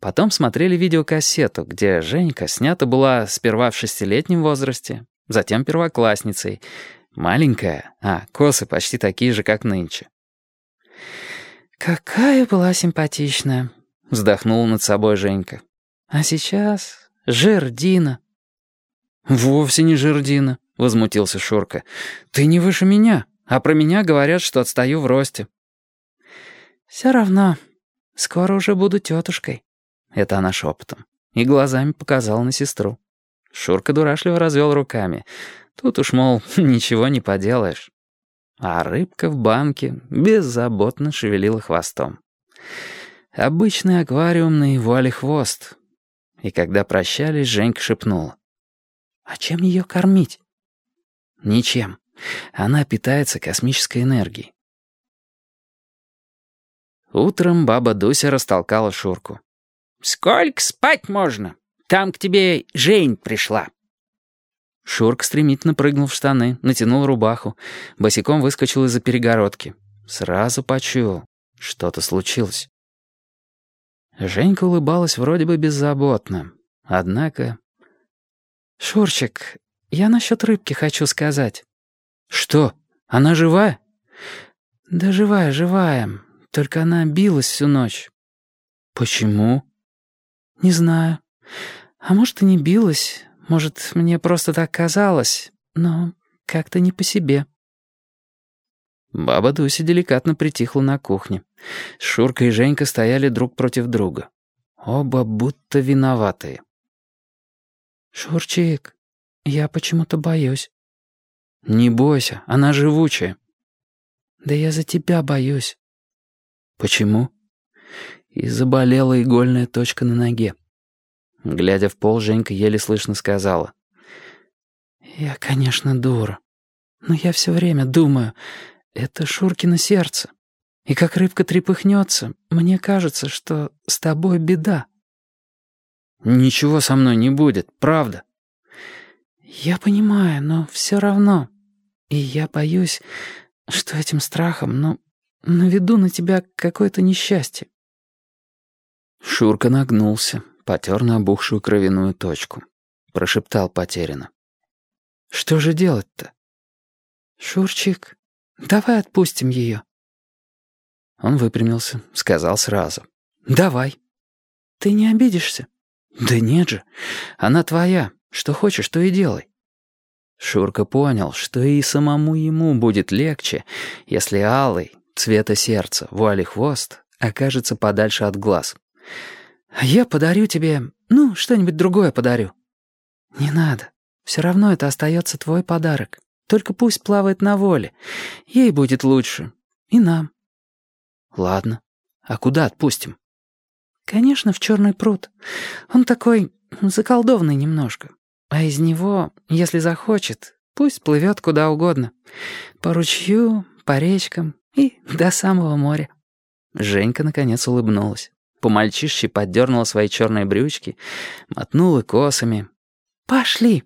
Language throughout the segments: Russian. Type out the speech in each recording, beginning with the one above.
Потом смотрели видеокассету, где Женька снята была сперва в шестилетнем возрасте, затем первоклассницей. Маленькая, а косы почти такие же, как нынче. «Какая была симпатичная», — вздохнула над собой Женька. «А сейчас жердина». «Вовсе не жердина», — возмутился Шурка. «Ты не выше меня, а про меня говорят, что отстаю в росте». «Все равно, скоро уже буду тетушкой». Это она шепотом. И глазами показала на сестру. Шурка дурашливо развел руками. Тут уж, мол, ничего не поделаешь. А рыбка в банке беззаботно шевелила хвостом. Обычный аквариумный вуали хвост. И когда прощались, Женька шепнула. «А чем ее кормить?» «Ничем. Она питается космической энергией». Утром баба Дуся растолкала Шурку. «Сколько спать можно? Там к тебе Жень пришла». Шурк стремительно прыгнул в штаны, натянул рубаху, босиком выскочил из-за перегородки. Сразу почуял, что-то случилось. Женька улыбалась вроде бы беззаботно, однако... «Шурчик, я насчет рыбки хочу сказать». «Что, она живая?» «Да живая, живая, только она билась всю ночь». «Почему?» «Не знаю. А может, и не билась. Может, мне просто так казалось. Но как-то не по себе». Баба Дуся деликатно притихла на кухне. Шурка и Женька стояли друг против друга. Оба будто виноватые. «Шурчик, я почему-то боюсь». «Не бойся, она живучая». «Да я за тебя боюсь». «Почему?» И заболела игольная точка на ноге. Глядя в пол, Женька еле слышно сказала. «Я, конечно, дура, но я все время думаю, это Шуркино сердце. И как рыбка трепыхнется, мне кажется, что с тобой беда». «Ничего со мной не будет, правда». «Я понимаю, но все равно. И я боюсь, что этим страхом, ну, наведу на тебя какое-то несчастье. Шурка нагнулся, потер набухшую кровяную точку. Прошептал потерянно. «Что же делать-то?» «Шурчик, давай отпустим ее». Он выпрямился, сказал сразу. «Давай». «Ты не обидишься?» «Да нет же, она твоя. Что хочешь, то и делай». Шурка понял, что и самому ему будет легче, если алый, цвета сердца, вуали хвост, окажется подальше от глаз. «Я подарю тебе... Ну, что-нибудь другое подарю». «Не надо. Все равно это остается твой подарок. Только пусть плавает на воле. Ей будет лучше. И нам». «Ладно. А куда отпустим?» «Конечно, в черный пруд. Он такой заколдованный немножко. А из него, если захочет, пусть плывет куда угодно. По ручью, по речкам и до самого моря». Женька наконец улыбнулась. По-мальчишке поддернула свои черные брючки, мотнула косами. «Пошли!»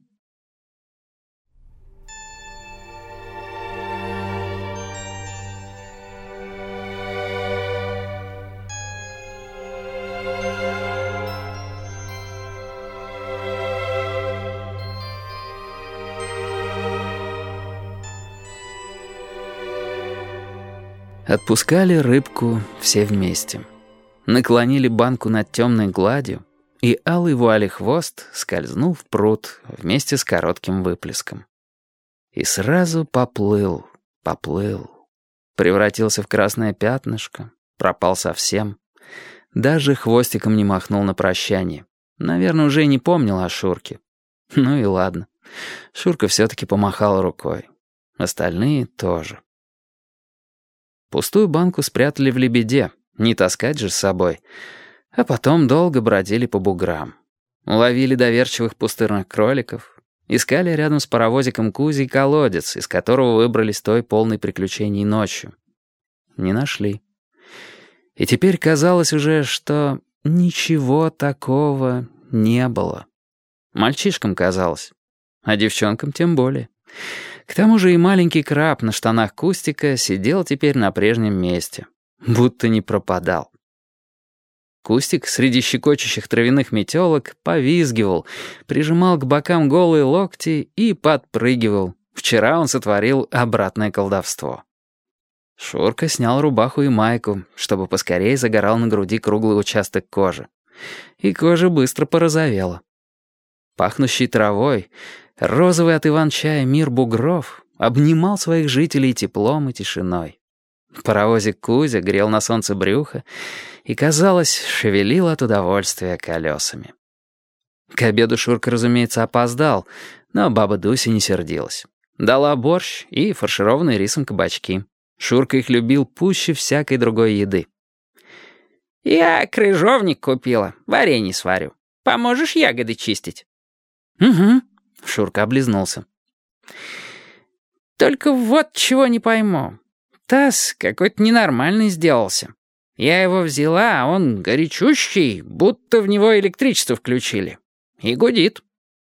Отпускали рыбку все вместе наклонили банку над темной гладью, и алый вуали хвост скользнул в пруд вместе с коротким выплеском. И сразу поплыл, поплыл. Превратился в красное пятнышко, пропал совсем. Даже хвостиком не махнул на прощание. Наверное, уже и не помнил о Шурке. Ну и ладно. Шурка все-таки помахал рукой. Остальные тоже. Пустую банку спрятали в лебеде, не таскать же с собой. А потом долго бродили по буграм. Ловили доверчивых пустырных кроликов. Искали рядом с паровозиком Кузи колодец, из которого выбрались той полной приключений ночью. Не нашли. И теперь казалось уже, что ничего такого не было. Мальчишкам казалось, а девчонкам тем более. К тому же и маленький краб на штанах Кустика сидел теперь на прежнем месте будто не пропадал. Кустик среди щекочущих травяных метелок повизгивал, прижимал к бокам голые локти и подпрыгивал. Вчера он сотворил обратное колдовство. Шурка снял рубаху и майку, чтобы поскорее загорал на груди круглый участок кожи. И кожа быстро порозовела. Пахнущий травой, розовый от иван-чая мир бугров обнимал своих жителей теплом и тишиной. Паровозик Кузя грел на солнце брюха и, казалось, шевелил от удовольствия колесами. К обеду Шурка, разумеется, опоздал, но баба Дуся не сердилась. Дала борщ и фаршированные рисом кабачки. Шурка их любил пуще всякой другой еды. «Я крыжовник купила, варенье сварю. Поможешь ягоды чистить?» «Угу», — Шурка облизнулся. «Только вот чего не пойму. Таз какой-то ненормальный сделался. Я его взяла, а он горячущий, будто в него электричество включили. И гудит.